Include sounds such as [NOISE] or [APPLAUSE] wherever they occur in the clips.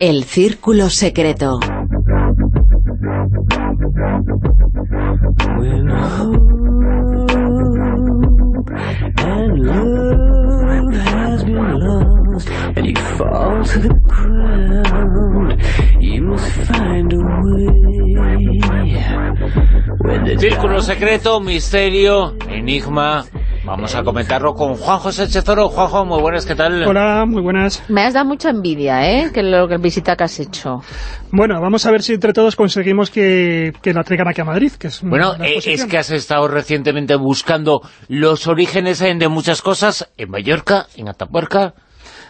El Círculo Secreto. Círculo secreto, misterio, enigma. Vamos a comentarlo con Juan José Chezoro. Juanjo, muy buenas, ¿qué tal? Hola, muy buenas. Me has dado mucha envidia, ¿eh? Que lo que el visita que has hecho. Bueno, vamos a ver si entre todos conseguimos que, que la traigan aquí a Madrid, que es Bueno, eh, es que has estado recientemente buscando los orígenes de muchas cosas en Mallorca, en Atapuerca,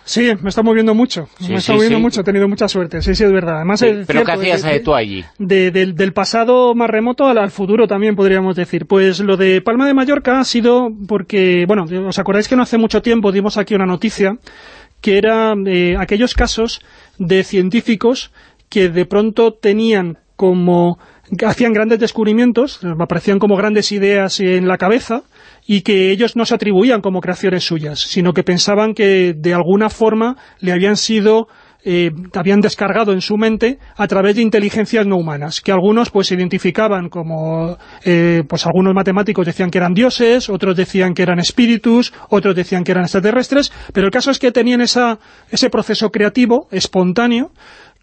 Sí, me está moviendo mucho, me está moviendo mucho, he tenido mucha suerte, sí, sí, es verdad. Además, ¿Pero qué hacías de, tú allí? del, pasado más remoto al, futuro también podríamos decir. Pues lo de Palma de Mallorca ha sido porque, bueno, ¿os acordáis que no hace mucho tiempo dimos aquí una noticia que era eh, aquellos casos de científicos que de pronto tenían como hacían grandes descubrimientos, aparecían como grandes ideas en la cabeza, y que ellos no se atribuían como creaciones suyas, sino que pensaban que de alguna forma le habían sido eh, habían descargado en su mente a través de inteligencias no humanas, que algunos pues se identificaban como, eh, pues algunos matemáticos decían que eran dioses, otros decían que eran espíritus, otros decían que eran extraterrestres, pero el caso es que tenían esa, ese proceso creativo, espontáneo,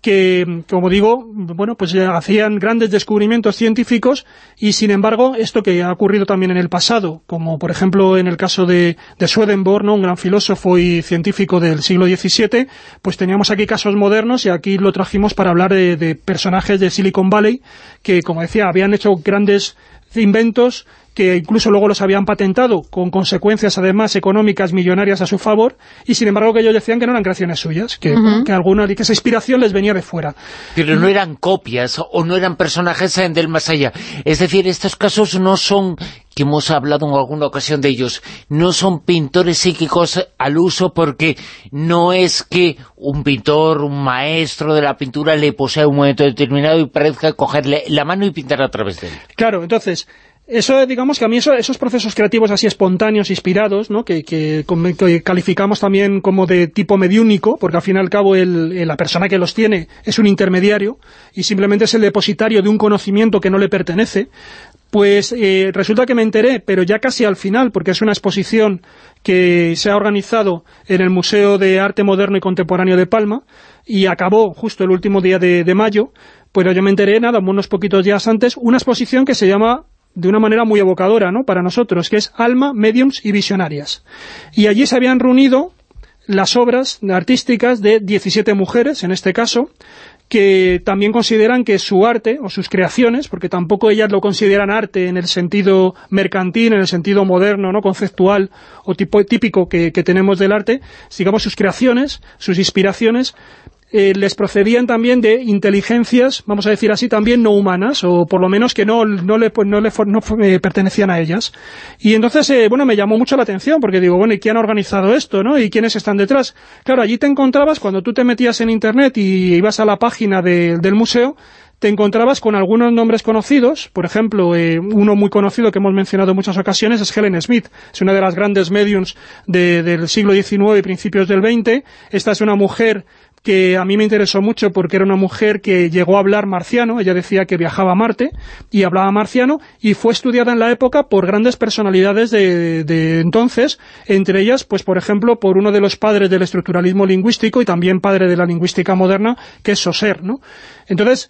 que, como digo, bueno, pues hacían grandes descubrimientos científicos y, sin embargo, esto que ha ocurrido también en el pasado, como por ejemplo en el caso de, de Swedenborg, ¿no? un gran filósofo y científico del siglo XVII, pues teníamos aquí casos modernos y aquí lo trajimos para hablar de, de personajes de Silicon Valley que, como decía, habían hecho grandes inventos que incluso luego los habían patentado, con consecuencias además económicas millonarias a su favor, y sin embargo que ellos decían que no eran creaciones suyas, que, que alguna que esa inspiración les venía de fuera. Pero no eran copias, o no eran personajes del más allá. Es decir, estos casos no son, hemos hablado en alguna ocasión de ellos, no son pintores psíquicos al uso porque no es que un pintor, un maestro de la pintura le posea un momento determinado y parezca cogerle la mano y pintar a través de él. Claro, entonces, eso, digamos que a mí esos procesos creativos así espontáneos, inspirados, ¿no? que, calificamos también como de tipo mediúnico, porque al fin y al cabo la persona que los tiene es un intermediario y simplemente es el depositario de un conocimiento que no le pertenece, pues eh, resulta que me enteré, pero ya casi al final, porque es una exposición que se ha organizado en el Museo de Arte Moderno y Contemporáneo de Palma, y acabó justo el último día de, de mayo, pues yo me enteré, nada, unos poquitos días antes, una exposición que se llama de una manera muy evocadora ¿no? para nosotros, que es Alma, Mediums y Visionarias. Y allí se habían reunido las obras artísticas de 17 mujeres, en este caso, que también consideran que su arte, o sus creaciones, porque tampoco ellas lo consideran arte en el sentido mercantil, en el sentido moderno, no conceptual o tipo, típico que, tenemos del arte, digamos sus creaciones, sus inspiraciones, eh, les procedían también de inteligencias, vamos a decir así, también no humanas, o por lo menos que no, no, le, no, le, no eh, pertenecían a ellas. Y entonces, eh, bueno, me llamó mucho la atención, porque digo, bueno, ¿y quién ha organizado esto, no? ¿Y quiénes están detrás? Claro, allí te encontrabas, cuando tú te metías en internet y ibas a la página del museo, te encontrabas con algunos nombres conocidos, por ejemplo, uno muy conocido que hemos mencionado en muchas ocasiones es Helen Smith, es una de las grandes mediums del siglo XIX y principios del XX, esta es una mujer que a mí me interesó mucho porque era una mujer que llegó a hablar marciano, ella decía que viajaba a Marte y hablaba marciano y fue estudiada en la época por grandes personalidades de, de entonces, entre ellas, pues por ejemplo, por uno de los padres del estructuralismo lingüístico y también padre de la lingüística moderna, que es Saussure, ¿no? Entonces,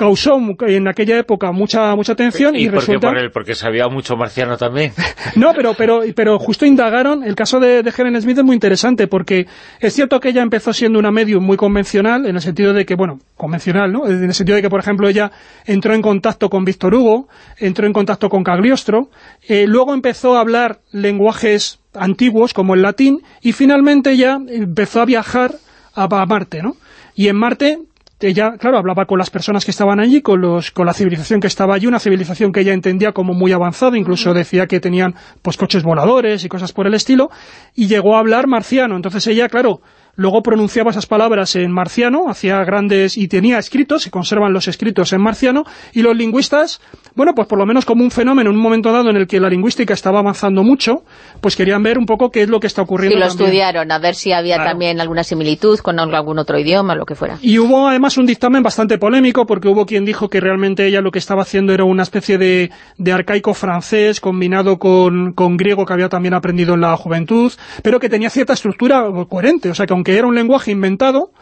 causó en aquella época mucha mucha atención y, resulta... por él? Porque sabía mucho marciano también. [LAUGHS] no, pero pero pero justo indagaron, el caso de, de, Helen Smith es muy interesante porque es cierto que ella empezó siendo una medium muy convencional, en el sentido de que, bueno, convencional, ¿no? En el sentido de que, por ejemplo, ella entró en contacto con Víctor Hugo, entró en contacto con Cagliostro, eh, luego empezó a hablar lenguajes antiguos como el latín y finalmente ya empezó a viajar a, a Marte, ¿no? Y en Marte ella, claro, hablaba con las personas que estaban allí, con, los, con la civilización que estaba allí, una civilización que ella entendía como muy avanzada, incluso decía que tenían pues coches voladores y cosas por el estilo, y llegó a hablar marciano. Entonces ella, claro, luego pronunciaba esas palabras en marciano, hacía grandes, y tenía escritos, se conservan los escritos en marciano, y los lingüistas, bueno, pues por lo menos como un fenómeno en un momento dado en el que la lingüística estaba avanzando mucho, pues querían ver un poco qué es lo que está ocurriendo Sí, lo también. estudiaron, a ver si había Claro. también alguna similitud con algún otro idioma, lo que fuera. Y hubo además un dictamen bastante polémico porque hubo quien dijo que realmente ella lo que estaba haciendo era una especie de, de arcaico francés combinado con, con griego que había también aprendido en la juventud, pero que tenía cierta estructura coherente, o sea que aunque era un lenguaje inventado,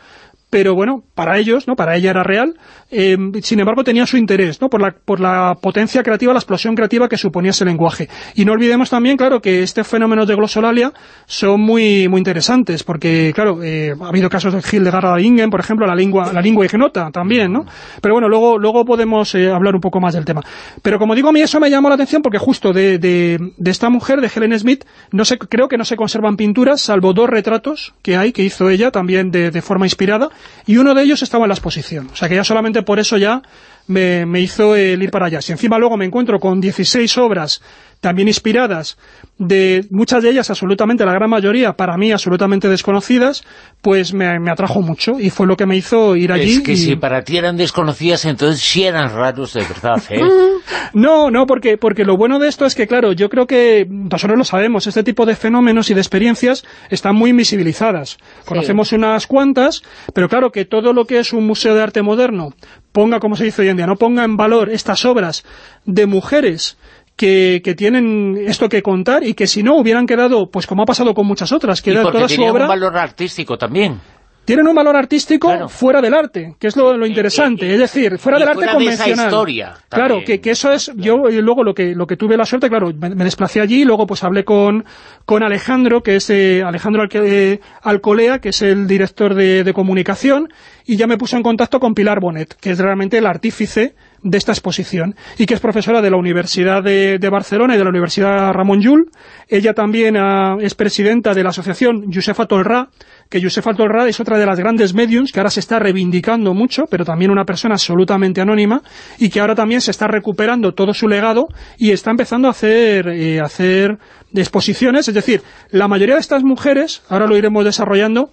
pero bueno, para ellos, ¿no? para ella era real, eh, sin embargo tenía su interés, ¿no? por, la, por la potencia creativa, la explosión creativa que suponía ese lenguaje. Y no olvidemos también, claro, que este fenómeno de glosolalia son muy muy interesantes, porque, claro, eh, ha habido casos de Hildegard Bingen, por ejemplo, la lengua la lengua ignota también, ¿no? Pero bueno, luego luego podemos eh, hablar un poco más del tema. Pero como digo, a mí eso me llamó la atención porque justo de, de, de esta mujer, de Helen Smith, no sé, creo que no se conservan pinturas, salvo dos retratos que hay, que hizo ella también de, de forma inspirada, y uno de ellos estaba en la exposición. O sea que ya solamente por eso ya me, me hizo el ir para allá. Si encima luego me encuentro con 16 obras también inspiradas, de muchas de ellas absolutamente, la gran mayoría, para mí absolutamente desconocidas, pues me, me atrajo mucho y fue lo que me hizo ir allí. Es que y- si para ti eran desconocidas, entonces sí eran raros de verdad, ¿eh? [LAUGHS] No, no, porque, porque lo bueno de esto es que, claro, yo creo que nosotros lo sabemos, este tipo de fenómenos y de experiencias están muy invisibilizadas. Conocemos unas cuantas, pero claro que todo lo que es un museo de arte moderno ponga, como se dice hoy en día, no ponga en valor estas obras de mujeres que, que tienen esto que contar y que si no hubieran quedado, pues como ha pasado con muchas otras, que y era porque toda su obra un valor artístico también. tienen un valor artístico Claro. fuera del arte, que es lo, lo interesante, es decir, fuera del arte fuera de esa convencional. historia claro, que, que eso es, yo y luego lo que lo que tuve la suerte, claro, me, me desplacé allí, luego pues hablé con, con Alejandro, que es eh, Alejandro Alque- eh, Alcolea, que es el director de, de comunicación, y ya me puse en contacto con Pilar Bonet, que es realmente el artífice de esta exposición y que es profesora de la Universidad de, de Barcelona y de la Universidad Ramon Llull. Ella también ah, es presidenta de la asociación Josefa Tolrà, que Josefa Tolrà es otra de las grandes mediums que ahora se está reivindicando mucho, pero también una persona absolutamente anónima y que ahora también se está recuperando todo su legado y está empezando a hacer, eh, hacer exposiciones. Es decir, la mayoría de estas mujeres, ahora lo iremos desarrollando,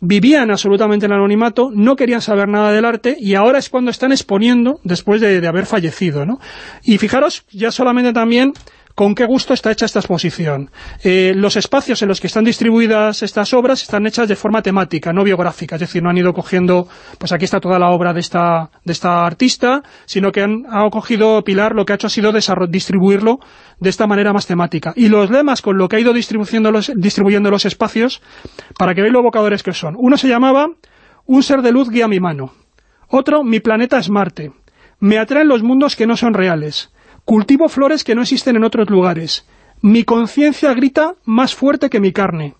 vivían absolutamente en anonimato, no querían saber nada del arte y ahora es cuando están exponiendo después de, de haber fallecido, ¿no? Y fijaros ya solamente también con qué gusto está hecha esta exposición. Eh, los espacios en los que están distribuidas estas obras están hechas de forma temática, no biográfica, es decir, no han ido cogiendo, pues aquí está toda la obra de esta, de esta artista, sino que han, ha cogido Pilar, lo que ha hecho ha sido distribuirlo de esta manera más temática. Y los lemas con lo que ha ido distribuyendo los, distribuyendo los espacios, para que veáis lo evocadores que son. Uno se llamaba Un ser de luz guía mi mano. Otro, Mi planeta es Marte. Me atraen los mundos que no son reales. Cultivo flores que no existen en otros lugares. Mi conciencia grita más fuerte que mi carne.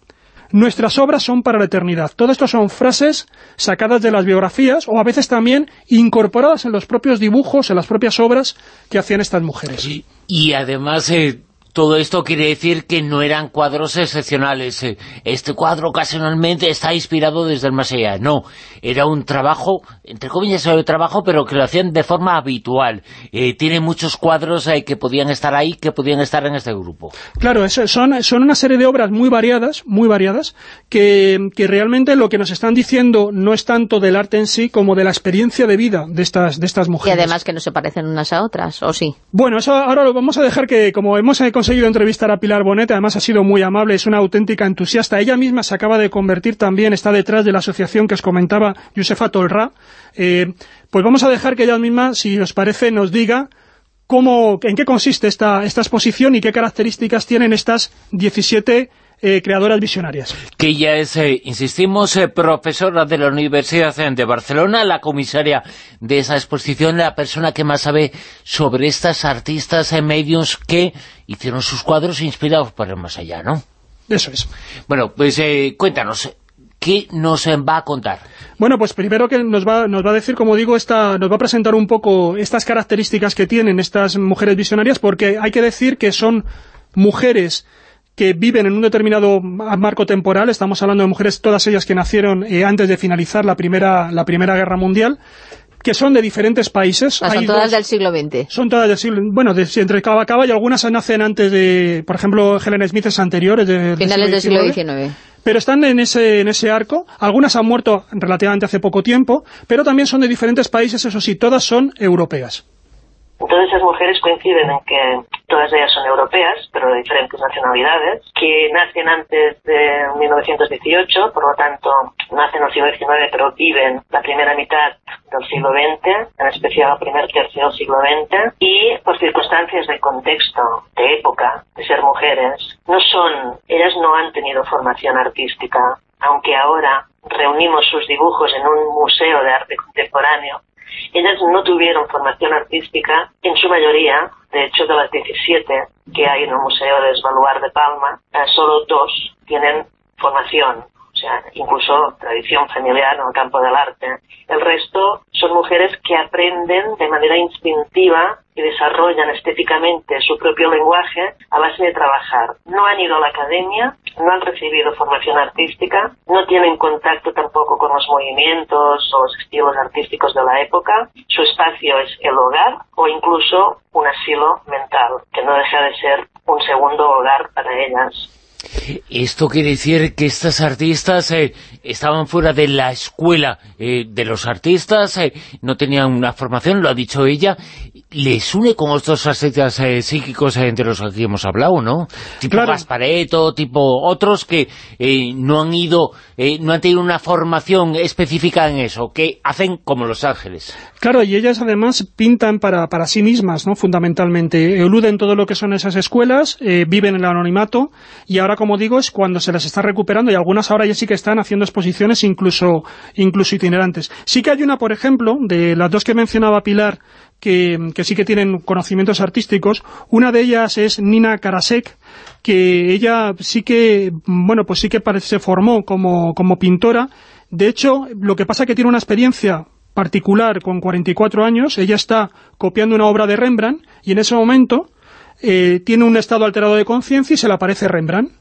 Nuestras obras son para la eternidad. Todo esto son frases sacadas de las biografías o a veces también incorporadas en los propios dibujos, en las propias obras que hacían estas mujeres. Y, y además, eh, todo esto quiere decir que no eran cuadros excepcionales. eh, Este cuadro ocasionalmente está inspirado desde el más allá. No, era un trabajo, entre comillas, un trabajo, pero que lo hacían de forma habitual. Eh, tiene muchos cuadros eh, que podían estar ahí, que podían estar en este grupo. Claro, eso- son, son una serie de obras muy variadas, muy variadas, que, que realmente lo que nos están diciendo no es tanto del arte en sí como de la experiencia de vida de estas, de estas Y mujeres. además que no se parecen unas a otras, ¿o sí? Bueno, eso ahora lo vamos a dejar que, como hemos eh, conseguido entrevistar a Pilar Bonet, además ha sido muy amable, es una auténtica entusiasta. Ella misma se acaba de convertir también, está detrás de la asociación que os comentaba, Josefa Tolrà. Eh, pues vamos a dejar que ella misma, si os parece, nos diga cómo, en qué consiste esta, esta exposición y qué características tienen estas 17 eh, creadoras visionarias. que ella es, eh, insistimos, eh, profesora de la Universidad de Barcelona, la comisaria de esa exposición, la persona que más sabe sobre estas artistas en medios que hicieron sus cuadros inspirados por el más allá, ¿no? Eso es. Bueno, pues cuéntanos, ¿qué nos va a contar? Bueno, pues primero que nos va, nos va a decir, como digo, esta, nos va a presentar un poco estas características que tienen estas mujeres visionarias, porque hay que decir que son mujeres que viven en un determinado marco temporal, estamos hablando de mujeres, todas ellas que nacieron eh, antes de finalizar la primera, la primera Guerra Mundial, que son de diferentes países. Ah, son Hay todas dos- del siglo XX. son todas del siglo, bueno, de, entre cava cava y algunas nacen antes de, por ejemplo, Helen Smith es anterior, de, Finales del siglo XIX. pero están en ese, en ese arco. Algunas han muerto relativamente hace poco tiempo, pero también son de diferentes países, eso sí, todas son europeas. Todas esas mujeres coinciden en que todas ellas son europeas, pero de diferentes nacionalidades, que nacen antes de 1918, por lo tanto nacen en el siglo XIX, pero viven la primera mitad del siglo XX, en especial el primer tercio del siglo XX, y por circunstancias de contexto, de época, de ser mujeres, no son, ellas no han tenido formación artística, aunque ahora reunimos sus dibujos en un museo de arte contemporáneo ellas no tuvieron formación artística, en su mayoría, de hecho de las 17 que hay en el Museo de Esvaluar de Palma, eh, solo dos tienen formación o sea, incluso tradición familiar en el campo del arte. El resto son mujeres que aprenden de manera instintiva y desarrollan estéticamente su propio lenguaje a base de trabajar. No han ido a la academia, no han recibido formación artística, no tienen contacto tampoco con los movimientos o los estilos artísticos de la época. Su espacio es el hogar o incluso un asilo mental, que no deja de ser un segundo hogar para ellas. Esto quiere decir que estas artistas eh, estaban fuera de la escuela eh, de los artistas, eh, no tenían una formación, lo ha dicho ella, les une con estos artistas psíquicos de los que hemos hablado, ¿no? Tipo Gaspareto, tipo otros que no han ido, no han tenido una formación específica en eso, que hacen como Los Ángeles. Claro, y ellas además pintan para, para sí mismas, ¿no? Fundamentalmente, eluden todo lo que son esas escuelas, viven en el anonimato, y ahora, como digo, es cuando se las está recuperando, y algunas ahora ya sí que están haciendo exposiciones incluso, incluso itinerantes. Sí que hay una, por ejemplo, de las dos que mencionaba Pilar, que, sí que tienen conocimientos artísticos. Una de ellas es Nina Karasek, que ella sí que, bueno, pues sí que se formó como, como pintora. De hecho, lo que pasa es que tiene una experiencia particular con 44 años. Ella está copiando una obra de Rembrandt y en ese momento eh, tiene un estado alterado de conciencia y se le aparece Rembrandt.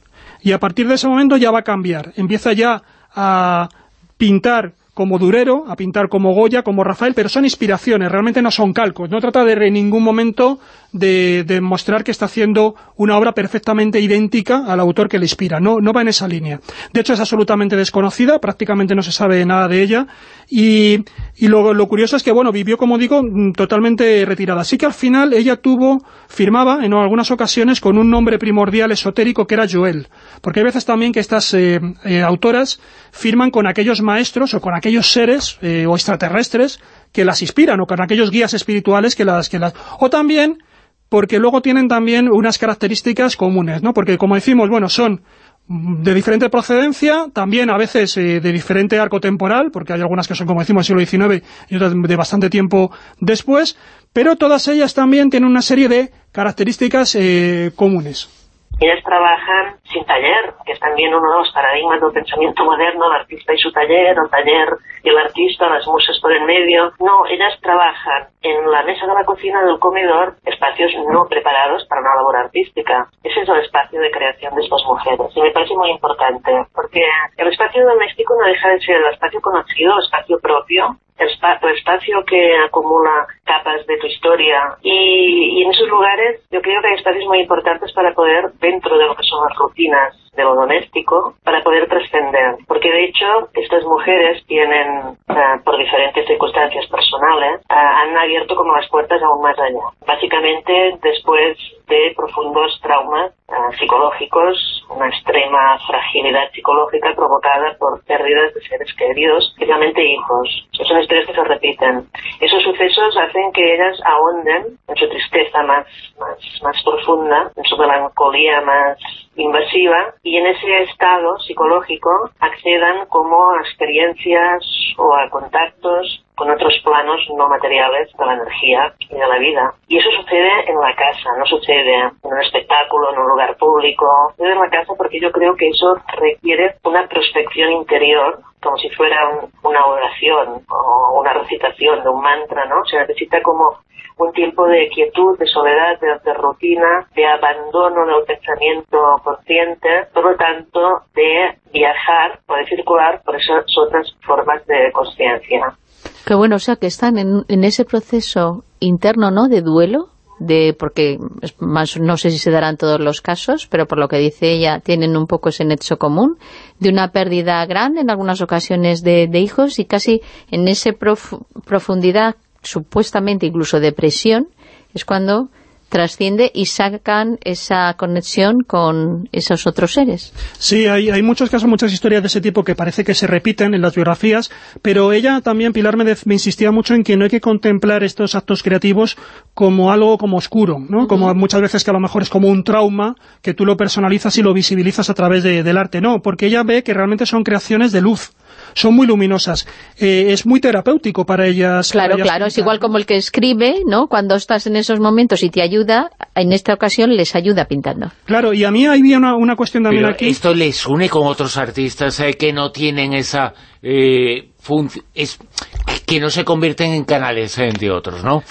Y a partir de ese momento ya va a cambiar. Empieza ya a pintar como Durero, a pintar como Goya, como Rafael, pero son inspiraciones, realmente no son calcos. No trata de en ningún momento de, de, mostrar que está haciendo una obra perfectamente idéntica al autor que le inspira. No, no va en esa línea. De hecho, es absolutamente desconocida, prácticamente no se sabe nada de ella. Y, y lo, lo, curioso es que, bueno, vivió, como digo, mm, totalmente retirada. Así que al final ella tuvo, firmaba en algunas ocasiones con un nombre primordial esotérico que era Joel. Porque hay veces también que estas eh, eh, autoras firman con aquellos maestros o con aquellos seres eh, o extraterrestres que las inspiran o con aquellos guías espirituales que las... Que las o también porque luego tienen también unas características comunes, ¿no? Porque como decimos, bueno, son de diferente procedencia, también a veces de diferente arco temporal, porque hay algunas que son, como decimos, del siglo XIX y otras de bastante tiempo después, pero todas ellas también tienen una serie de características eh, comunes. Ellas trabajan sin taller, que es también uno de los paradigmas del pensamiento moderno, el artista y su taller, el taller el artista, las musas por el medio. No, ellas trabajan en la mesa de la cocina del comedor, espacios no preparados para una labor artística. Ese es el espacio de creación de estas mujeres. Y me parece muy importante, porque el espacio doméstico no deja de ser el espacio conocido, el espacio propio, el, espacio que acumula capas de tu historia y, y, en esos lugares yo creo que hay espacios muy importantes para poder, dentro de lo que son las rutinas de lo doméstico, para poder trascender. Porque de hecho estas mujeres tienen, uh, por diferentes circunstancias personales, uh, han abierto como las puertas aún más allá. Básicamente después de profundos traumas psicológicos, una extrema fragilidad psicológica provocada por pérdidas de seres queridos, especialmente hijos. Son historias que se repiten. Esos sucesos hacen que ellas ahonden en su tristeza más, más, más profunda, en su melancolía más invasiva y en ese estado psicológico accedan como a experiencias o a contactos con otros planos no materiales de la energía y de la vida. Y eso sucede en la casa, no sucede en un espectáculo, en un lugar público, sucede en la casa porque yo creo que eso requiere una prospección interior, como si fuera una oración o una recitación de un mantra, ¿no? Se necesita como un tiempo de quietud, de soledad, de, rutina, de abandono del pensamiento consciente, por lo tanto, de viajar o de circular por esas otras formas de conciencia. Qué bueno, o sea, que están en, ese proceso interno, ¿no?, de duelo, de porque más no sé si se darán todos los casos, pero por lo que dice ella, tienen un poco ese nexo común, de una pérdida grande en algunas ocasiones de, hijos y casi en esa profundidad, supuestamente incluso depresión, es cuando trasciende y sacan esa conexión con esos otros seres. Sí, hay, hay, muchos casos, muchas historias de ese tipo que parece que se repiten en las biografías, pero ella también, Pilar me insistía mucho en que no hay que contemplar estos actos creativos como algo como oscuro, ¿no? Como muchas veces que a lo mejor es como un trauma que tú lo personalizas y lo visibilizas a través del arte. No, porque ella ve que realmente son creaciones de luz son muy luminosas. Eh, es muy terapéutico para ellas. Claro, claro, es igual como el que escribe, ¿no? Cuando estás en esos momentos y te ayuda, en esta ocasión les ayuda pintando. Claro, y a mí había una, una cuestión también aquí... esto les une con otros artistas eh, que no tienen esa... Eh, es que no se convierten en canales entre otros, ¿no?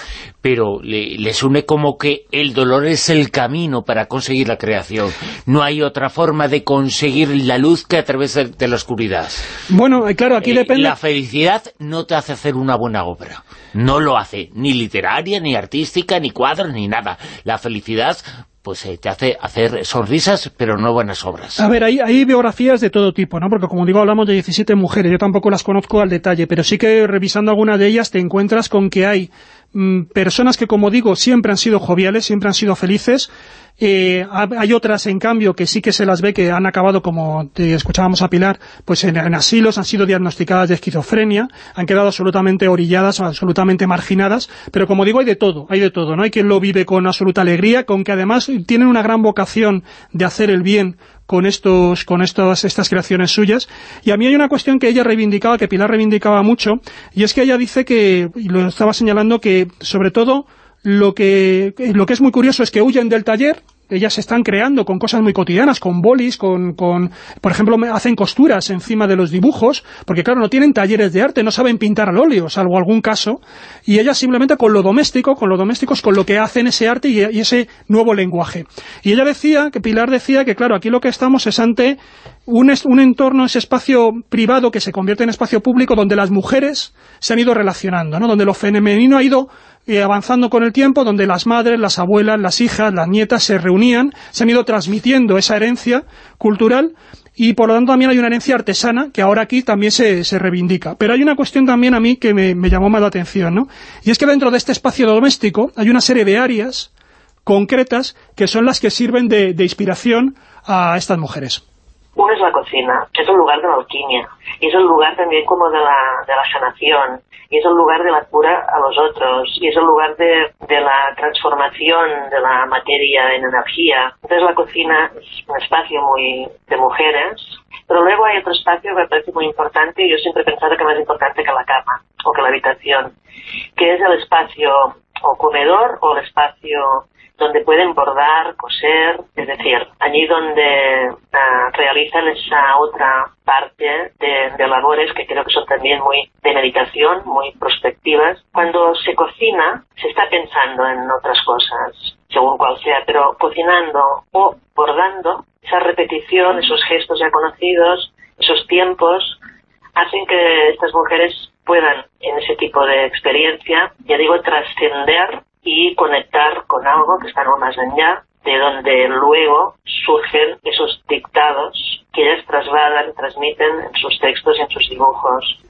Pero les une como que el dolor es el camino para conseguir la creación. No hay otra forma de conseguir la luz que a través de, la oscuridad. Bueno, claro, aquí eh, depende... La felicidad no te hace hacer una buena obra. No lo hace, ni literaria, ni artística, ni cuadros, ni nada. La felicidad pues eh, te hace hacer sonrisas, pero no buenas obras. A ver, hay, hay, biografías de todo tipo, ¿no? Porque como digo, hablamos de 17 mujeres, yo tampoco las conozco al detalle, pero sí que revisando algunas de ellas te encuentras con que hay mm, personas que, como digo, siempre han sido joviales, siempre han sido felices, eh, hay otras, en cambio, que sí que se las ve que han acabado, como te escuchábamos a Pilar, pues en, asilos, han sido diagnosticadas de esquizofrenia, han quedado absolutamente orilladas, absolutamente marginadas, pero como digo, hay de todo, hay de todo, ¿no? Hay quien lo vive con absoluta alegría, con que además tienen una gran vocación de hacer el bien con estos con estas estas creaciones suyas. Y a mí hay una cuestión que ella reivindicaba que Pilar reivindicaba mucho y es que ella dice que y lo estaba señalando que sobre todo lo que, lo que es muy curioso es que huyen del taller, ellas se están creando con cosas muy cotidianas, con bolis, con, con, por ejemplo, hacen costuras encima de los dibujos, porque claro, no tienen talleres de arte, no saben pintar al óleo, salvo algún caso, y ellas simplemente con lo doméstico, con lo doméstico es con lo que hacen ese arte y, y ese nuevo lenguaje. Y ella decía, que Pilar decía que claro, aquí lo que estamos es ante un, un entorno, ese espacio privado que se convierte en espacio público donde las mujeres se han ido relacionando, ¿no? donde lo femenino ha ido avanzando con el tiempo, donde las madres, las abuelas, las hijas, las nietas se reunían, se han ido transmitiendo esa herencia cultural y por lo tanto también hay una herencia artesana que ahora aquí también se, se reivindica. Pero hay una cuestión también a mí que me, llamó más la atención, ¿no? Y es que dentro de este espacio doméstico hay una serie de áreas concretas que son las que sirven de, de inspiración a estas mujeres. Una la cocina, es un lugar de la alquimia, y es un lugar también como de la, de la sanación, y es un lugar de la cura a los otros, y es un lugar de, de la transformación de la materia en energía. Entonces la cocina es un espacio muy de mujeres, pero luego hay otro espacio que me parece muy importante, y yo siempre he pensado que más importante que la cama, o que la habitación, que es el espacio o comedor o el espacio donde pueden bordar, coser, es decir, allí donde uh, realizan esa otra parte de, de, labores que creo que son también muy de meditación, muy prospectivas. Cuando se cocina, se está pensando en otras cosas, según cual sea, pero cocinando o bordando, esa repetición, esos gestos ya conocidos, esos tiempos, hacen que estas mujeres puedan, en ese tipo de experiencia, ya digo, trascender y conectar con algo que está no más allá, de donde luego surgen esos dictados que ellas trasladan, transmiten en sus textos y en sus dibujos.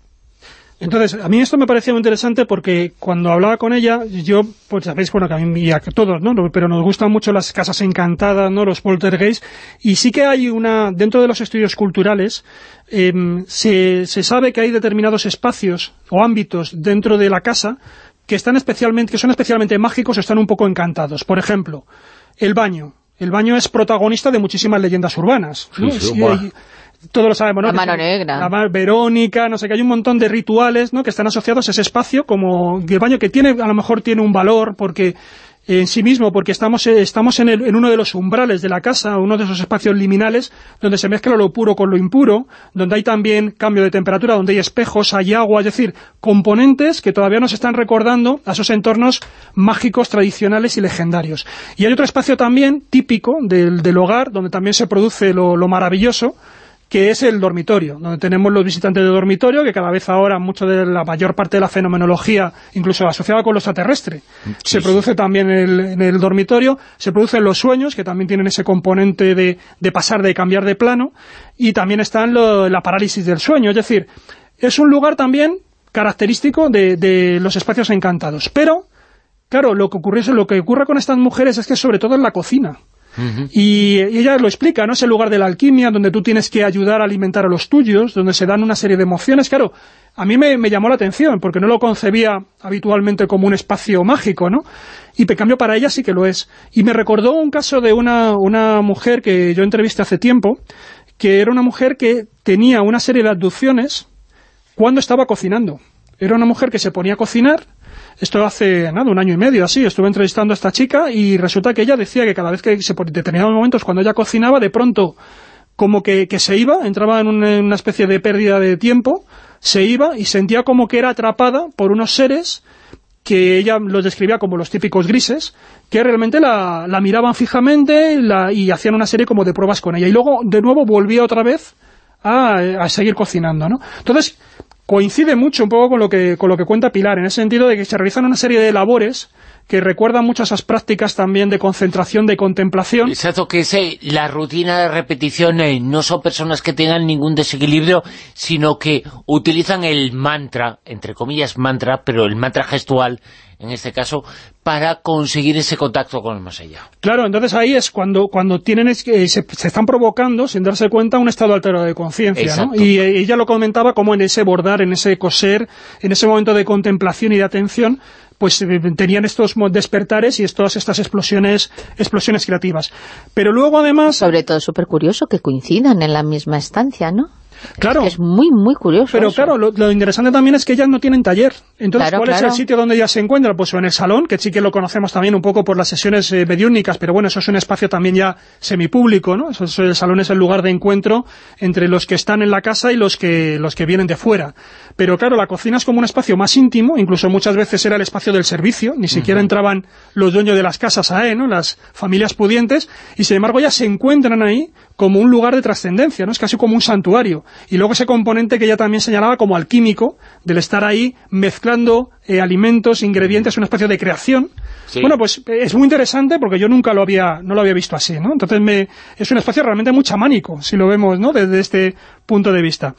Entonces, a mí esto me parecía muy interesante porque cuando hablaba con ella, yo, pues sabéis, bueno, que a mí y a todos, ¿no? Pero nos gustan mucho las casas encantadas, ¿no? Los poltergeist, y sí que hay una, dentro de los estudios culturales, em, se, se sabe que hay determinados espacios o ámbitos dentro de la casa que están especialmente que son especialmente mágicos están un poco encantados. Por ejemplo, el baño. El baño es protagonista de muchísimas leyendas urbanas. todos lo sabemos, ¿no? La mano negra. La Verónica, no sé, que hay un montón de rituales, ¿no?, que están asociados a ese espacio, como el baño que tiene, a lo mejor tiene un valor, porque en sí mismo, porque estamos, eh, estamos en, el, en, uno de los umbrales de la casa, uno de esos espacios liminales, donde se mezcla lo puro con lo impuro, donde hay también cambio de temperatura, donde hay espejos, hay agua, es decir, componentes que todavía nos están recordando a esos entornos mágicos, tradicionales y legendarios. Y hay otro espacio también típico del, del hogar, donde también se produce lo, lo maravilloso, que es el dormitorio, donde tenemos los visitantes de dormitorio, que cada vez ahora mucho de la mayor parte de la fenomenología, incluso asociada con lo extraterrestre, se produce también en el, dormitorio, se producen los sueños, que también tienen ese componente de, pasar, de cambiar de plano, y también está la parálisis del sueño, es decir, es un lugar también característico de, los espacios encantados, pero, claro, lo que, ocurre, lo que ocurre con estas mujeres es que sobre todo en la cocina, y, ella lo explica, ¿no? Es el lugar de la alquimia, donde tú tienes que ayudar a alimentar a los tuyos, donde se dan una serie de emociones. Claro, a mí me, llamó la atención, porque no lo concebía habitualmente como un espacio mágico, ¿no? Y en cambio para ella sí que lo es. Y me recordó un caso de una, una mujer que yo entrevisté hace tiempo, que era una mujer que tenía una serie de abducciones cuando estaba cocinando. Era una mujer que se ponía a cocinar esto hace, nada, un año y medio así, estuve entrevistando a esta chica y resulta que ella decía que cada vez que se por determinados momentos cuando ella cocinaba, de pronto como que, se iba, entraba en una, especie de pérdida de tiempo, se iba y sentía como que era atrapada por unos seres que ella los describía como los típicos grises, que realmente la, miraban fijamente y hacían una serie como de pruebas con ella. Y luego, de nuevo, volvía otra vez a, a seguir cocinando, ¿no? Entonces, coincide mucho un poco con lo que con lo que cuenta Pilar, en el sentido de que se realizan una serie de labores que recuerdan mucho esas prácticas también de concentración, de contemplación. Exacto, que es eh, la rutina de repetición eh, no son personas que tengan ningún desequilibrio, sino que utilizan el mantra, entre comillas mantra, pero el mantra gestual, en este caso, para conseguir ese contacto con el más allá. Claro, entonces ahí es cuando, cuando tienen se, se, están provocando, sin darse cuenta, un estado alterado de conciencia, ¿no? Y eh, ella lo comentaba como en ese bordar, en ese coser, en ese momento de contemplación y de atención, pues eh, tenían estos despertares y todas estas explosiones explosiones creativas. Pero luego además... Sobre todo súper curioso que coincidan en la misma estancia, ¿no? Claro. Es, muy, muy curioso Pero claro, lo, interesante también es que ellas no tienen taller. Entonces, ¿cuál es el sitio donde ellas se encuentran? Pues en el salón, que sí que lo conocemos también un poco por las sesiones eh, mediúnicas, pero bueno, eso es un espacio también ya semipúblico, ¿no? Eso, el salón es el lugar de encuentro entre los que están en la casa y los que, los que vienen de fuera. Pero claro, la cocina es como un espacio más íntimo, incluso muchas veces era el espacio del servicio, ni siquiera entraban los dueños de las casas a ¿no? Las familias pudientes, y sin embargo ya se encuentran ahí como un lugar de trascendencia, ¿no? Es casi como un santuario. Y luego ese componente que ella también señalaba como alquímico, del estar ahí mezclando eh, alimentos, ingredientes, un espacio de creación. Bueno, pues eh, es muy interesante porque yo nunca lo había, no lo había visto así, ¿no? Entonces me, es un espacio realmente muy chamánico, si lo vemos, ¿no? Desde este punto de vista.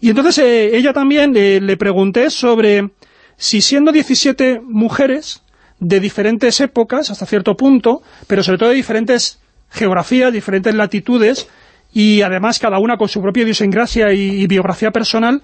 Y entonces eh, ella también le pregunté sobre si siendo 17 mujeres de diferentes épocas, hasta cierto punto, pero sobre todo de diferentes geografías, diferentes latitudes, y además cada una con su propia idiosincrasia y, biografía personal,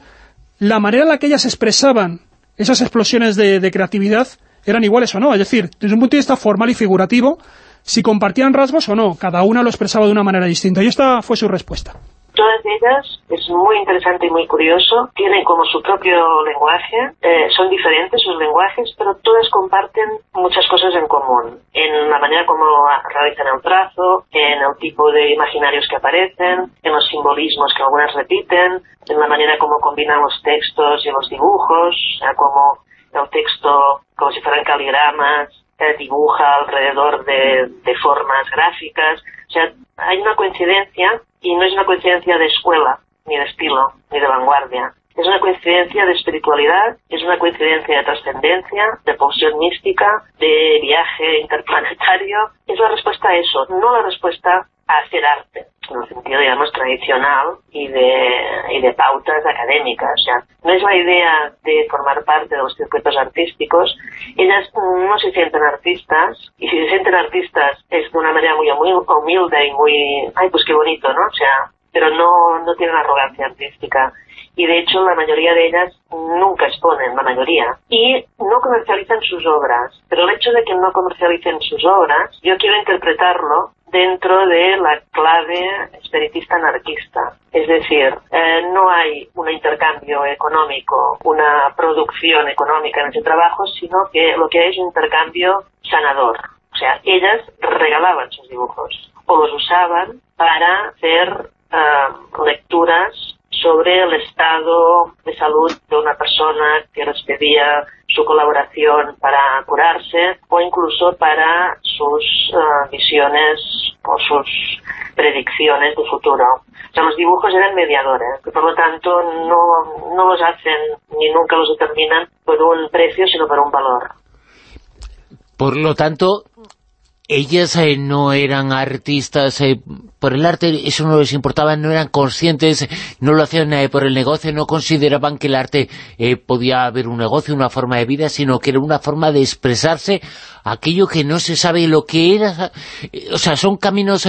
la manera en la que ellas expresaban esas explosiones de, creatividad eran iguales o no. Es decir, desde un punto de vista formal y figurativo, si compartían rasgos o no, cada una lo expresaba de una manera distinta. Y esta fue su respuesta. Todas ellas, es muy interesante y muy curioso, tienen como su propio lenguaje, eh, son diferentes sus lenguajes, pero todas comparten muchas cosas en común, en la manera como realizan el trazo, en el tipo de imaginarios que aparecen, en los simbolismos que algunas repiten, en la manera como combinan los textos y los dibujos, sea, como el texto, como si fueran caligramas, eh, dibuja alrededor de, de formas gráficas, o sea, hay una coincidencia y no es una coincidencia de escuela, ni de estilo, ni de vanguardia. Es una coincidencia de espiritualidad, es una coincidencia de trascendencia, de pulsión mística, de viaje interplanetario. Es la respuesta a eso, no la respuesta a hacer arte, en el sentido, digamos, tradicional y de, y de pautas académicas. O sea, no es la idea de formar parte de los circuitos artísticos. Ellas no se sienten artistas, y si se sienten artistas es de una manera muy humilde y muy, ay, pues qué bonito, ¿no? O sea, pero no, no tienen arrogancia artística y de hecho la mayoría de ellas nunca exponen, la mayoría, y no comercializan sus obras. Pero el hecho de que no comercialicen sus obras, yo quiero interpretarlo dentro de la clave espiritista anarquista. Es decir, eh, no hay un intercambio económico, una producción económica en ese trabajo, sino que lo que hay es un intercambio sanador. O sea, ellas regalaban sus dibujos o los usaban para hacer eh, lecturas sobre el estado de salud de una persona que les pedía su colaboración para curarse o incluso para sus uh, visiones o sus predicciones de futuro. O sea, los dibujos eran mediadores, que por lo tanto no, no los hacen ni nunca los determinan por un precio, sino por un valor. Por lo tanto, ellas eh, no eran artistas eh, por el arte, eso no les importaba, no eran conscientes, no lo hacían eh, por el negocio, no consideraban que el arte podía haber un negocio, una forma de vida, sino que era una forma de expresarse aquello que no se sabe lo que era. o sea, son caminos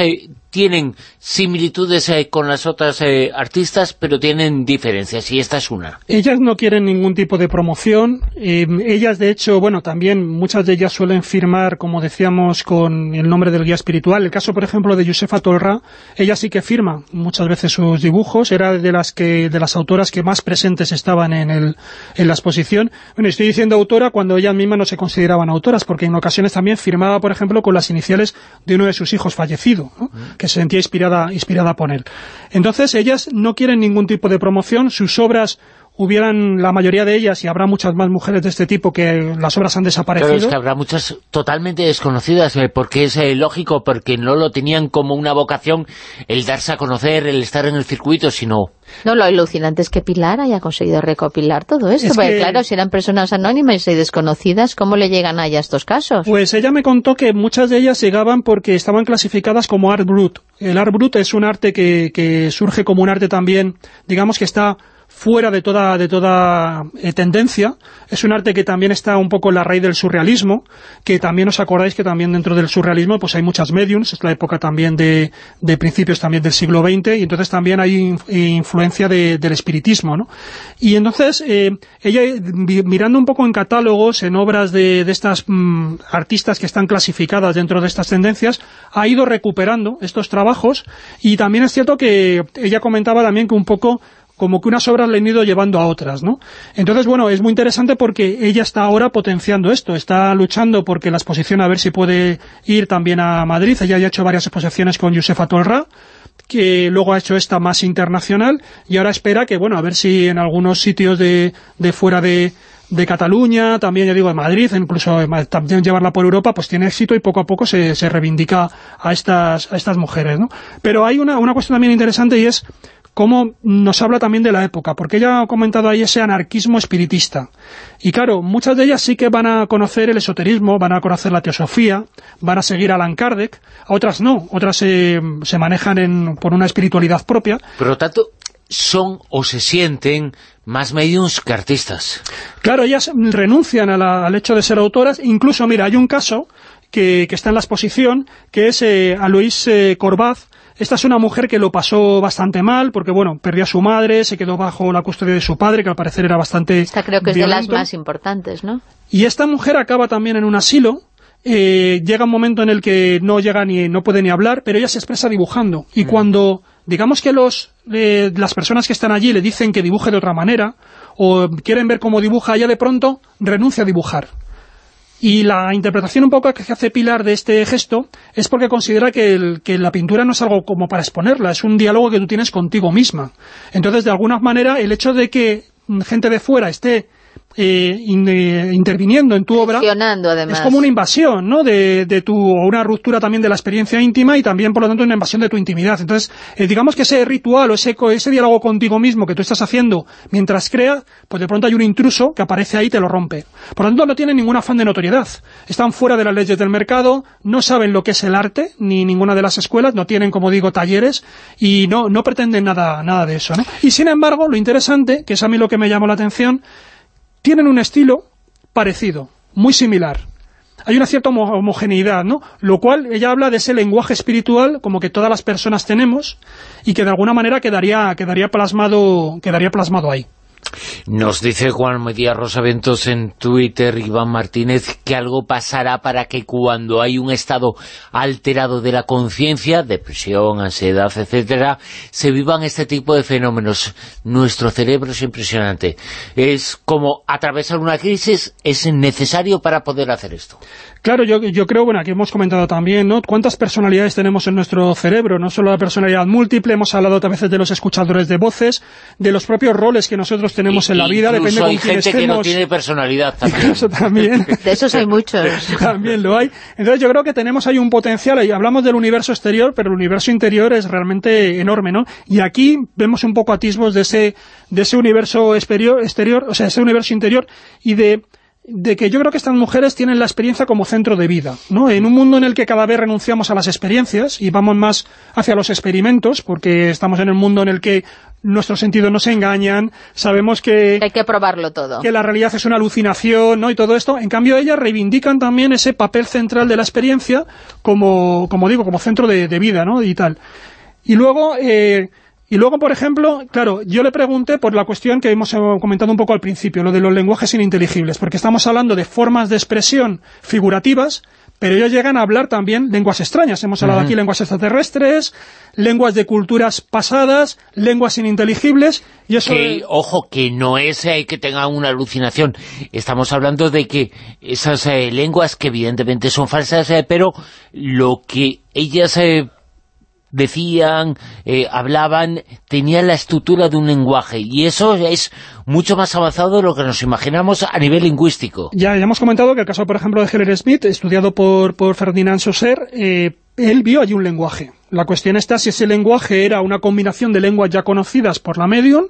tienen similitudes eh, con las otras eh, artistas, pero tienen diferencias, y esta es una. Ellas no quieren ningún tipo de promoción. Eh, ellas, de hecho, bueno, también muchas de ellas suelen firmar, como decíamos, con el nombre del guía espiritual. El caso, por ejemplo, de Josefa Tolra, ella sí que firma muchas veces sus dibujos. Era de las que de las autoras que más presentes estaban en, el, en la exposición. Bueno, estoy diciendo autora cuando ellas mismas no se consideraban autoras, porque en ocasiones también firmaba, por ejemplo, con las iniciales de uno de sus hijos fallecido, ¿no? Que se sentía inspirada, inspirada por él. Entonces ellas no quieren ningún tipo de promoción, sus obras hubieran la mayoría de ellas, y habrá muchas más mujeres de este tipo que las obras han desaparecido. Pero es que habrá muchas totalmente desconocidas, eh, porque es eh, lógico, porque no lo tenían como una vocación el darse a conocer, el estar en el circuito, sino... No, lo alucinante es que Pilar haya conseguido recopilar todo esto, porque claro, si eran personas anónimas y desconocidas, ¿cómo le llegan a ella estos casos? Pues ella me contó que muchas de ellas llegaban porque estaban clasificadas como art brut. El art brut es un arte que, que surge como un arte también, digamos que está fuera de toda, de toda eh, tendencia. Es un arte que también está un poco en la raíz del surrealismo, que también os acordáis que también dentro del surrealismo pues hay muchas mediums, es la época también de, de principios también del siglo XX, y entonces también hay influencia del espiritismo, ¿no? Y entonces, eh, ella, mirando un poco en catálogos, en obras de, de estas mm, artistas que están clasificadas dentro de estas tendencias, ha ido recuperando estos trabajos, y también es cierto que ella comentaba también que un poco como que unas obras le han ido llevando a otras, ¿no? Entonces, bueno, es muy interesante porque ella está ahora potenciando esto, está luchando porque la exposición a ver si puede ir también a Madrid, ella ya ha hecho varias exposiciones con Josefa Tolra, que luego ha hecho esta más internacional, y ahora espera que, bueno, a ver si en algunos sitios de, de fuera de, de Cataluña, también ya digo de Madrid, incluso también llevarla por Europa, pues tiene éxito y poco a poco se, se reivindica a estas, a estas mujeres, ¿no? Pero hay una, una cuestión también interesante y es cómo nos habla también de la época, porque ella ha comentado ahí ese anarquismo espiritista. Y claro, muchas de ellas sí que van a conocer el esoterismo, van a conocer la teosofía, van a seguir a Allan Kardec, a otras no, otras se, manejan por una espiritualidad propia. Por lo tanto, son o se sienten más mediums que artistas. Claro, ellas renuncian al hecho de ser autoras, incluso, mira, hay un caso que, está en la exposición, que es eh, a Luis eh, Corbaz, esta es una mujer que lo pasó bastante mal, porque bueno, perdió a su madre, se quedó bajo la custodia de su padre, que al parecer era bastante Esta creo que es de las más importantes, ¿no? Y esta mujer acaba también en un asilo, eh, llega un momento en el que no llega ni no puede ni hablar, pero ella se expresa dibujando. Y mm. cuando, digamos que los eh, las personas que están allí le dicen que dibuje de otra manera, o quieren ver cómo dibuja, ella de pronto renuncia a dibujar. Y la interpretación un poco que hace Pilar de este gesto es porque considera que, que, la pintura no es algo como para exponerla, es un diálogo que tú tienes contigo misma. Entonces, de alguna manera, el hecho de que gente de fuera esté eh, eh, interviniendo en tu obra es como una invasión ¿no? de, de tu, o una ruptura también de la experiencia íntima y también por lo tanto una invasión de tu intimidad entonces eh, digamos que ese ritual o ese, ese diálogo contigo mismo que tú estás haciendo mientras creas, pues de pronto hay un intruso que aparece ahí y te lo rompe por lo tanto no tienen ningún afán de notoriedad están fuera de las leyes del mercado no saben lo que es el arte ni ninguna de las escuelas no tienen como digo talleres y no, no pretenden nada, nada de eso ¿no? y sin embargo lo interesante, que es a mí lo que me llamó la atención tienen un estilo parecido, muy similar. Hay una cierta homogeneidad, ¿no? Lo cual ella habla de ese lenguaje espiritual como que todas las personas tenemos y que de alguna manera quedaría, quedaría, plasmado, quedaría plasmado ahí. Nos dice Juan Medía Rosaventos en Twitter, Iván Martínez, que algo pasará para que cuando hay un estado alterado de la conciencia, depresión, ansiedad, etcétera, se vivan este tipo de fenómenos. Nuestro cerebro es impresionante. Es como atravesar una crisis, es necesario para poder hacer esto. Claro, yo, yo creo, bueno, aquí hemos comentado también, ¿no? ¿Cuántas personalidades tenemos en nuestro cerebro? No solo la personalidad múltiple, hemos hablado a veces de los escuchadores de voces, de los propios roles que nosotros tenemos en la vida, depende con hay gente estemos. que no tiene personalidad [LAUGHS] también. Eso también. [LAUGHS] De esos hay muchos. [LAUGHS] también lo hay. Entonces yo creo que tenemos ahí un potencial, y hablamos del universo exterior, pero el universo interior es realmente enorme, ¿no? Y aquí vemos un poco atisbos de ese, de ese universo exterior, exterior, o sea, ese universo interior, y de de que yo creo que estas mujeres tienen la experiencia como centro de vida, ¿no? En un mundo en el que cada vez renunciamos a las experiencias y vamos más hacia los experimentos, porque estamos en el mundo en el que nuestros sentidos nos engañan, sabemos que... Hay que probarlo todo. Que la realidad es una alucinación, ¿no? Y todo esto. En cambio, ellas reivindican también ese papel central de la experiencia como, como digo, como centro de, de vida, ¿no? Y tal. Y luego... Eh, y luego, por ejemplo, claro, yo le pregunté por la cuestión que hemos comentado un poco al principio, lo de los lenguajes ininteligibles, porque estamos hablando de formas de expresión figurativas, pero ellos llegan a hablar también lenguas extrañas. Hemos hablado aquí lenguas extraterrestres, lenguas de culturas pasadas, lenguas ininteligibles, y eso... Que, ojo, que no es eh, que tenga una alucinación. Estamos hablando de que esas eh, lenguas, que evidentemente son falsas, eh, pero lo que ellas eh, decían, eh, hablaban, tenían la estructura de un lenguaje y eso es mucho más avanzado de lo que nos imaginamos a nivel lingüístico. Ya, ya hemos comentado que el caso, por ejemplo, de Heller Smith, estudiado por, por Ferdinand Saussure, eh, él vio allí un lenguaje. La cuestión está si ese lenguaje era una combinación de lenguas ya conocidas por la medium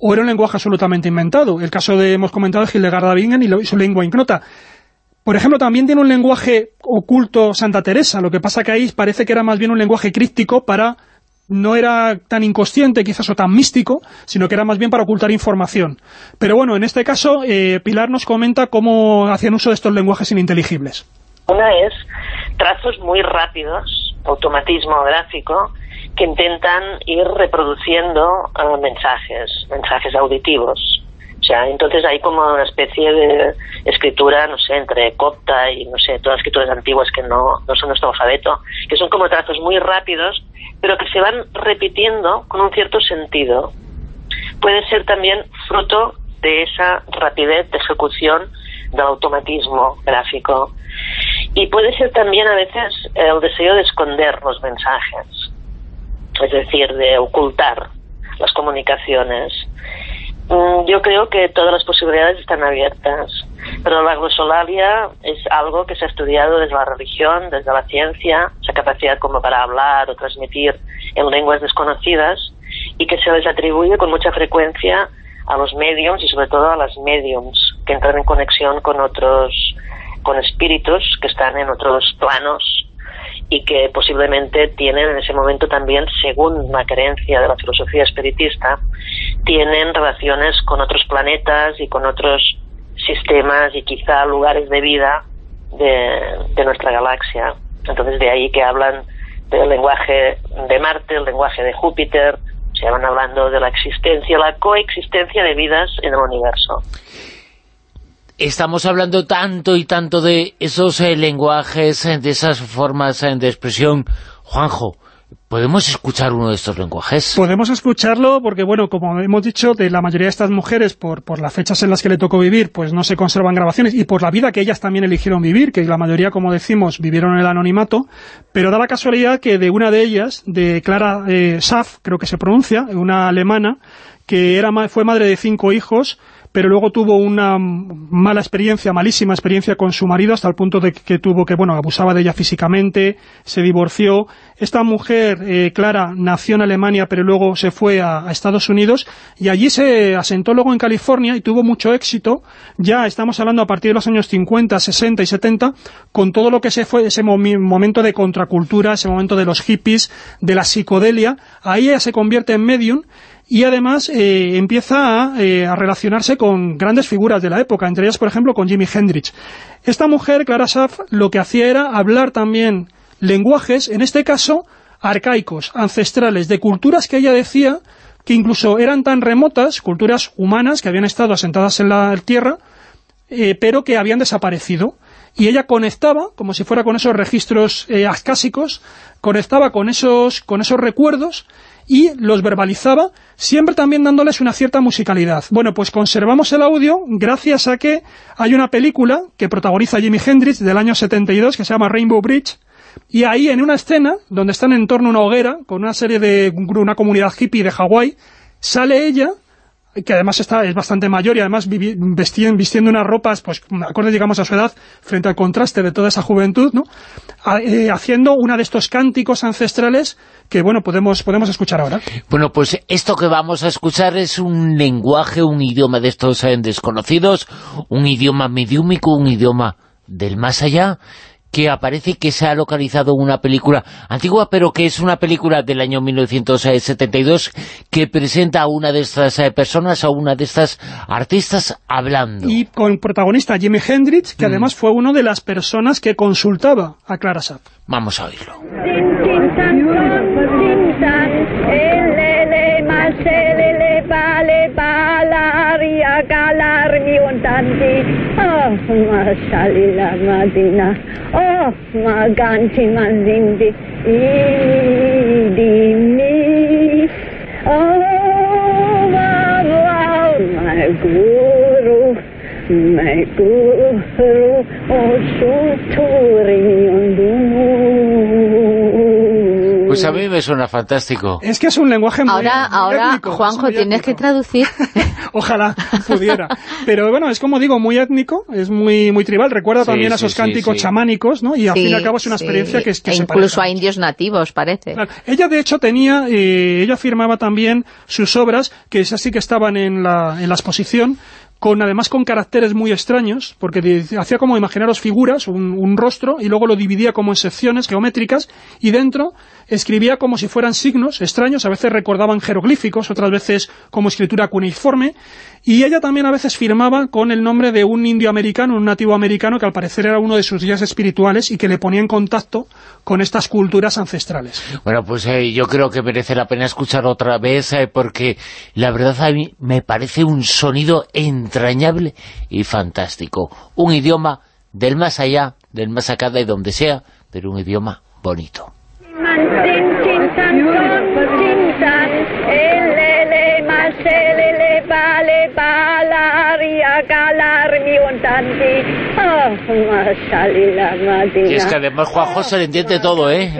o era un lenguaje absolutamente inventado. El caso de, hemos comentado, de Hildegard de Bingen y su lengua ignota. Por ejemplo, también tiene un lenguaje oculto Santa Teresa, lo que pasa que ahí parece que era más bien un lenguaje críptico para... no era tan inconsciente quizás o tan místico, sino que era más bien para ocultar información. Pero bueno, en este caso, eh, Pilar nos comenta cómo hacían uso de estos lenguajes ininteligibles. Una es trazos muy rápidos, automatismo gráfico, que intentan ir reproduciendo uh, mensajes, mensajes auditivos. Entonces hay como una especie de escritura, no sé, entre copta y, no sé, todas las escrituras antiguas que no, no son nuestro alfabeto, que son como trazos muy rápidos, pero que se van repitiendo con un cierto sentido. Puede ser también fruto de esa rapidez de ejecución del automatismo gráfico. Y puede ser también a veces el deseo de esconder los mensajes, es decir, de ocultar las comunicaciones. Yo creo que todas las posibilidades están abiertas, pero la glosolalia es algo que se ha estudiado desde la religión, desde la ciencia, esa capacidad como para hablar o transmitir en lenguas desconocidas, y que se les atribuye con mucha frecuencia a los mediums y sobre todo a las mediums que entran en conexión con otros, con espíritus que están en otros planos y que posiblemente tienen en ese momento también, según la creencia de la filosofía espiritista, tienen relaciones con otros planetas y con otros sistemas y quizá lugares de vida de, nuestra galaxia. Entonces de ahí que hablan del lenguaje de Marte, el lenguaje de Júpiter, se van hablando de la existencia, la coexistencia de vidas en el universo estamos hablando tanto y tanto de esos eh, lenguajes, de esas formas eh, de expresión. Juanjo, ¿podemos escuchar uno de estos lenguajes? Podemos escucharlo porque, bueno, como hemos dicho, de la mayoría de estas mujeres, por, las fechas en las que le tocó vivir, pues no se conservan grabaciones, y por la vida que ellas también eligieron vivir, que la mayoría, como decimos, vivieron en el anonimato, pero da la casualidad que de una de ellas, de Clara eh, Schaff, creo que se pronuncia, una alemana, que era fue madre de cinco hijos, pero luego tuvo una mala experiencia, malísima experiencia con su marido, hasta el punto de que tuvo que, bueno, abusaba de ella físicamente, se divorció. Esta mujer, eh, Clara, nació en Alemania, pero luego se fue a, a, Estados Unidos, y allí se asentó luego en California y tuvo mucho éxito, ya estamos hablando a partir de los años 50, 60 y 70, con todo lo que se fue ese momento de contracultura, ese momento de los hippies, de la psicodelia, ahí ella se convierte en medium, y además eh, empieza a, eh, a, relacionarse con grandes figuras de la época, entre ellas, por ejemplo, con Jimi Hendrix. Esta mujer, Clara Schaff, lo que hacía era hablar también lenguajes, en este caso, arcaicos, ancestrales, de culturas que ella decía que incluso eran tan remotas, culturas humanas que habían estado asentadas en la tierra, eh, pero que habían desaparecido. Y ella conectaba, como si fuera con esos registros eh, ascásicos, conectaba con esos, con esos recuerdos y los verbalizaba, siempre también dándoles una cierta musicalidad. Bueno, pues conservamos el audio gracias a que hay una película que protagoniza Jimi Hendrix del año 72 que se llama Rainbow Bridge, y ahí en una escena donde están en torno a una hoguera con una serie de una comunidad hippie de Hawái, sale ella que además está es bastante mayor y además vistiendo, vistiendo unas ropas, pues acorde digamos a su edad, frente al contraste de toda esa juventud, ¿no? Eh, haciendo una de estos cánticos ancestrales que, bueno, podemos, podemos escuchar ahora. Bueno, pues esto que vamos a escuchar es un lenguaje, un idioma de estos eh, desconocidos, un idioma mediúmico, un idioma del más allá, que aparece que se ha localizado una película antigua, pero que es una película del año 1972 que presenta a una de estas eh, personas, a una de estas artistas hablando. Y con protagonista Jimi Hendrix, que mm. además fue una de las personas que consultaba a Clara Sapp. Vamos a oírlo. Osma gantiman zindi idimi Oma lao my guru my guru oh, Oshuturi yondumur Pues a mí me suena fantástico. Es que es un lenguaje muy Ahora, ahora Juanjo, tienes que traducir. [LAUGHS] Ojalá pudiera. Pero bueno, es como digo, muy étnico, es muy muy tribal. Recuerda también a esos cánticos chamánicos, ¿no? Y al fin y al cabo es una experiencia que, es, que e incluso a indios nativos, parece. Ella, de hecho, tenía... Eh, ella firmaba también sus obras, que es así que estaban en la, en la exposición, con además con caracteres muy extraños, porque hacía como imaginaros figuras, un, un, rostro, y luego lo dividía como en secciones geométricas, y dentro escribía como si fueran signos extraños, a veces recordaban jeroglíficos, otras veces como escritura cuneiforme, y ella también a veces firmaba con el nombre de un indio americano, un nativo americano, que al parecer era uno de sus guías espirituales y que le ponía en contacto con estas culturas ancestrales. Bueno, pues eh, yo creo que merece la pena escuchar otra vez, eh, porque la verdad a mí me parece un sonido entrañable y fantástico. Un idioma del más allá, del más acá de donde sea, pero un idioma bonito. Y es que además Juanjo se le entiende todo, ¿eh?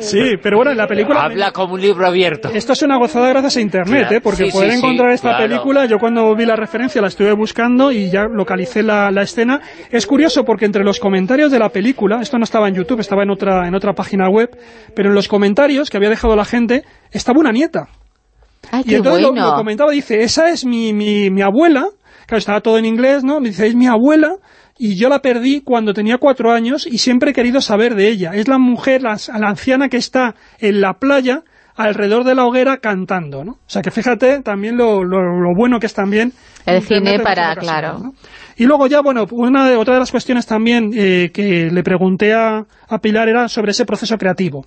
Sí, pero bueno, en la película... Habla como un libro abierto. Esto es una gozada gracias a Internet, ¿eh? Porque poder encontrar esta película, yo cuando vi la referencia la estuve buscando y ya localicé la, la, escena. Es curioso porque entre los comentarios de la película, esto no estaba en YouTube, estaba en otra, en otra página web, pero en los comentarios que había dejado la gente, estaba una nieta y entonces lo, comentaba, dice, esa es mi, mi, mi abuela, claro, estaba todo en inglés, ¿no? Dice, es mi abuela, y yo la perdí cuando tenía cuatro años y siempre he querido saber de ella. Es la mujer, la, la anciana que está en la playa alrededor de la hoguera cantando, ¿no? O sea que fíjate también lo, lo, lo bueno que es también... El cine para, claro... Y luego ya, bueno, una de, otra de las cuestiones también eh, que le pregunté a, a, Pilar era sobre ese proceso creativo.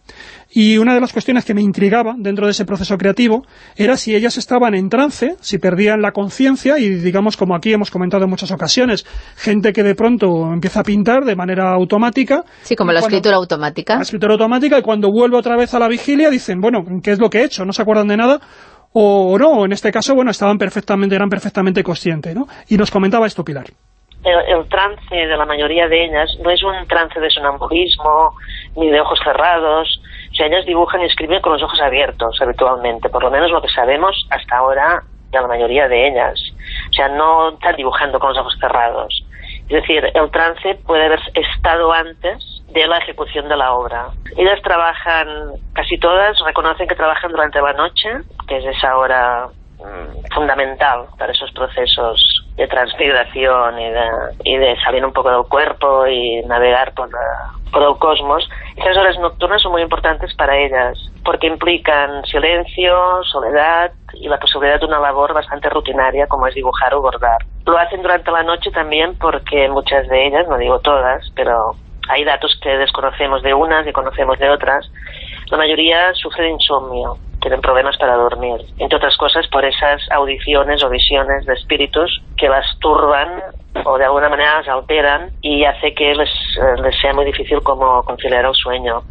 Y una de las cuestiones que me intrigaba dentro de ese proceso creativo era si ellas estaban en trance, si perdían la conciencia y, digamos, como aquí hemos comentado en muchas ocasiones, gente que de pronto empieza a pintar de manera automática. Sí, como la escritura automática. La escritura automática y cuando vuelve otra vez a la vigilia dicen, bueno, ¿qué es lo que he hecho? No se acuerdan de nada o no, en este caso, bueno, estaban perfectamente, eran perfectamente conscientes, ¿no? Y nos comentaba esto Pilar. El, trance de la mayoría de ellas no es un trance de sonambulismo, ni de ojos cerrados, o sea, ellas dibujan y escriben con los ojos abiertos habitualmente, por lo menos lo que sabemos hasta ahora de la mayoría de ellas. O sea, no están dibujando con los ojos cerrados. Es decir, el trance puede haber estado antes de la ejecución de la obra. Ellas trabajan, casi todas reconocen que trabajan durante la noche, que es esa hora mm, fundamental para esos procesos de transfiguración y de, y de salir un poco del cuerpo y navegar por, por el cosmos. Esas horas nocturnas son muy importantes para ellas, porque implican silencio, soledad y la posibilidad de una labor bastante rutinaria como es dibujar o bordar. Lo hacen durante la noche también porque muchas de ellas, no digo todas, pero hay datos que desconocemos de unas y conocemos de otras. La mayoría sufre de insomnio, tienen problemas para dormir, entre otras cosas por esas audiciones o visiones de espíritus que las turban o de alguna manera las alteran y hace que les, eh, les sea muy difícil como conciliar el sueño.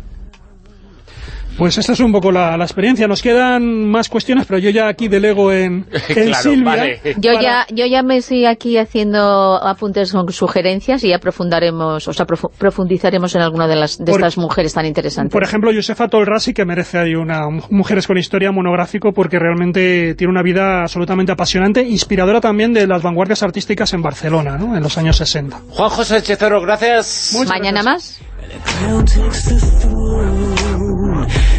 Pues esta es un poco la, la experiencia. Nos quedan más cuestiones, pero yo ya aquí delego en, [LAUGHS] en Claro, Silvia. vale. Yo para- ya, yo ya me estoy aquí haciendo apuntes con sugerencias y ya profundaremos, o sea, profu- profundizaremos en alguna de las de Por- estas mujeres tan interesantes. Por ejemplo, Josefa Tolrasi, que merece ahí una Mujeres con Historia monográfico, porque realmente tiene una vida absolutamente apasionante, inspiradora también de las vanguardias artísticas en Barcelona, ¿no? en los años 60. Juan José Chezoro, gracias. Muchas Mañana gracias. más. And a crown takes the throne.